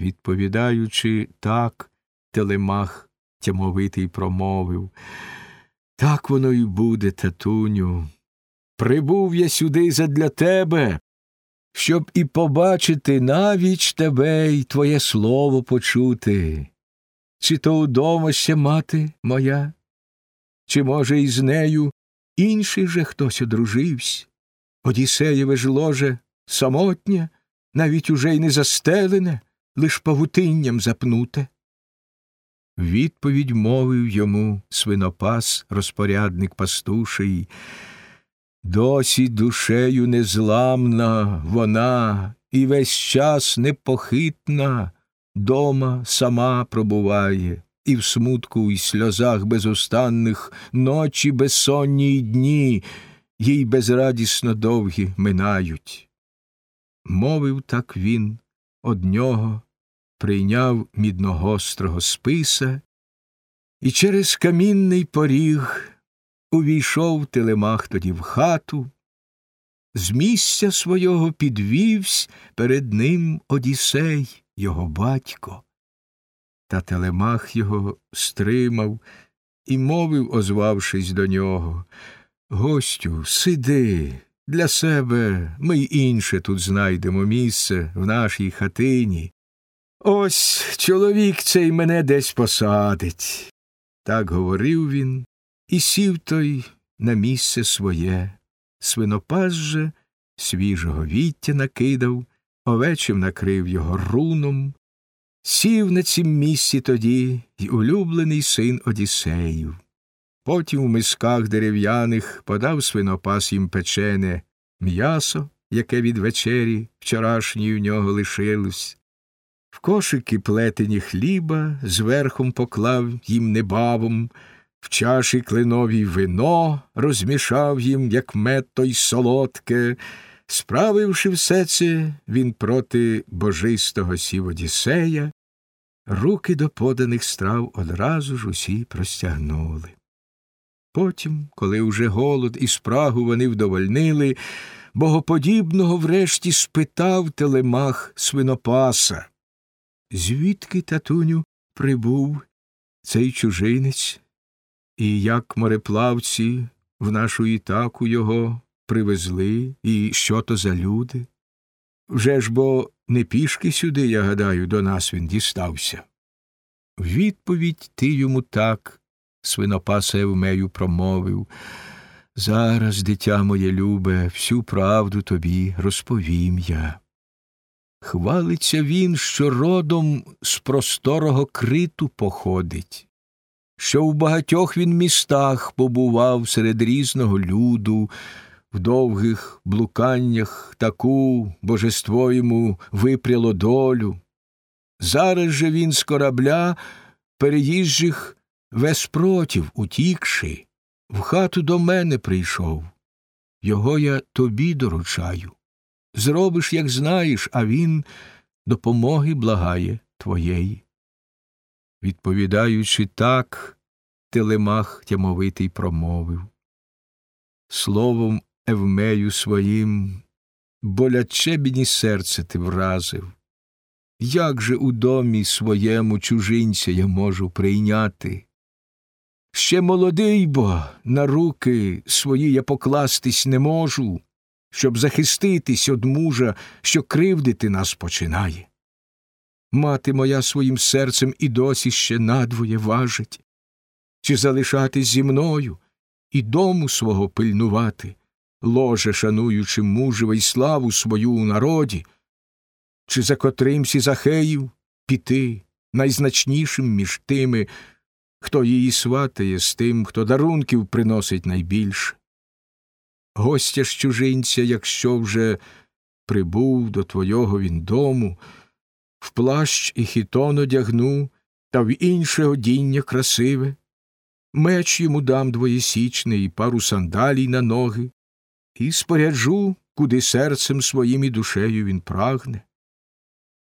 Відповідаючи так, телемах тямовитий промовив. Так воно й буде, татуню. Прибув я сюди задля тебе, щоб і побачити навіч тебе й твоє слово почути. Чи то удома ще мати моя, чи, може, із нею інший же хтось одружився? Одіссеєве ж ложе самотнє, навіть уже й не застелене, лиш павутинням запнуте. Відповідь мовив йому свинопас, розпорядник пастуший. Досі душею незламна вона і весь час непохитна, дома сама пробуває, і в смутку і сльозах безустанних ночі безсонні й дні їй безрадісно довгі минають. Мовив так він од нього, прийняв мідногострого списа, і через камінний поріг увійшов телемах тоді в хату, з місця свого підвівсь перед ним Одісей, його батько. Та телемах його стримав і мовив, озвавшись до нього Гостю, сиди, для себе ми й інше тут знайдемо місце в нашій хатині. Ось чоловік цей мене десь посадить. Так говорив він і сів той на місце своє. Свинопас же свіжого віття накидав, овечим накрив його руном. Сів на цім місці тоді й улюблений син Одіссеїв. Потім в мисках дерев'яних подав свинопас їм печене м'ясо, яке від вечері вчорашньої в нього лишилось. В кошики плетені хліба зверхом поклав їм небавом, в чаші кленовій вино розмішав їм, як мед той солодке. Справивши все це, він проти божистого сів Одіссея, руки до поданих страв одразу ж усі простягнули. Потім, коли уже голод і спрагу вони вдовольнили, богоподібного врешті спитав телемах свинопаса. Звідки, татуню, прибув цей чужинець, і як мореплавці в нашу ітаку його привезли, і що то за люди? Вже ж бо не пішки сюди, я гадаю, до нас він дістався. Відповідь ти йому так, свинопаса Евмею промовив. Зараз, дитя моє любе, всю правду тобі розповім я. Хвалиться він, що родом з просторого криту походить, що в багатьох він містах побував серед різного люду, в довгих блуканнях таку божество йому випряло долю. Зараз же він з корабля переїжджих весь протів утікши, в хату до мене прийшов. Його я тобі доручаю. Зробиш, як знаєш, а він допомоги благає твоєї. Відповідаючи так, телемах тямовитий промовив. Словом Евмею своїм боляче мені серце ти вразив. Як же у домі своєму чужинця я можу прийняти? Ще молодий бо на руки свої я покластись не можу, щоб захиститись од мужа, що кривдити нас починає. Мати моя своїм серцем і досі ще надвоє важить, чи залишатись зі мною і дому свого пильнувати, ложе шануючи мужева й славу свою у народі, чи за котримсь Захеїв піти найзначнішим між тими, хто її сватає з тим, хто дарунків приносить найбільше. Гостя ж чужинця, якщо вже прибув до твого він дому, в плащ і хітон одягну, та в інше одіння красиве, меч йому дам двоєсічний і пару сандалій на ноги, і споряджу, куди серцем своїм і душею він прагне.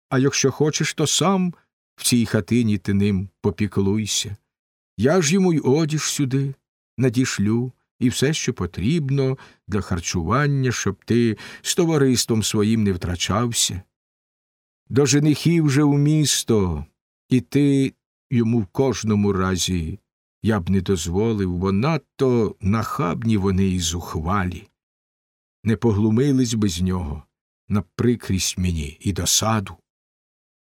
А якщо хочеш, то сам в цій хатині ти ним попіклуйся. Я ж йому й одіж сюди надішлю і все, що потрібно для харчування, щоб ти з товариством своїм не втрачався. до женихів же у місто, і ти йому в кожному разі я б не дозволив, бо надто нахабні вони і зухвалі. Не поглумились би з нього на прикрість мені і досаду.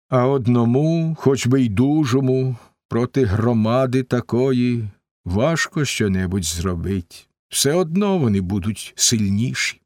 А одному, хоч би й дужому, проти громади такої важко щонебудь зробить. Все одно вони будуть сильніші.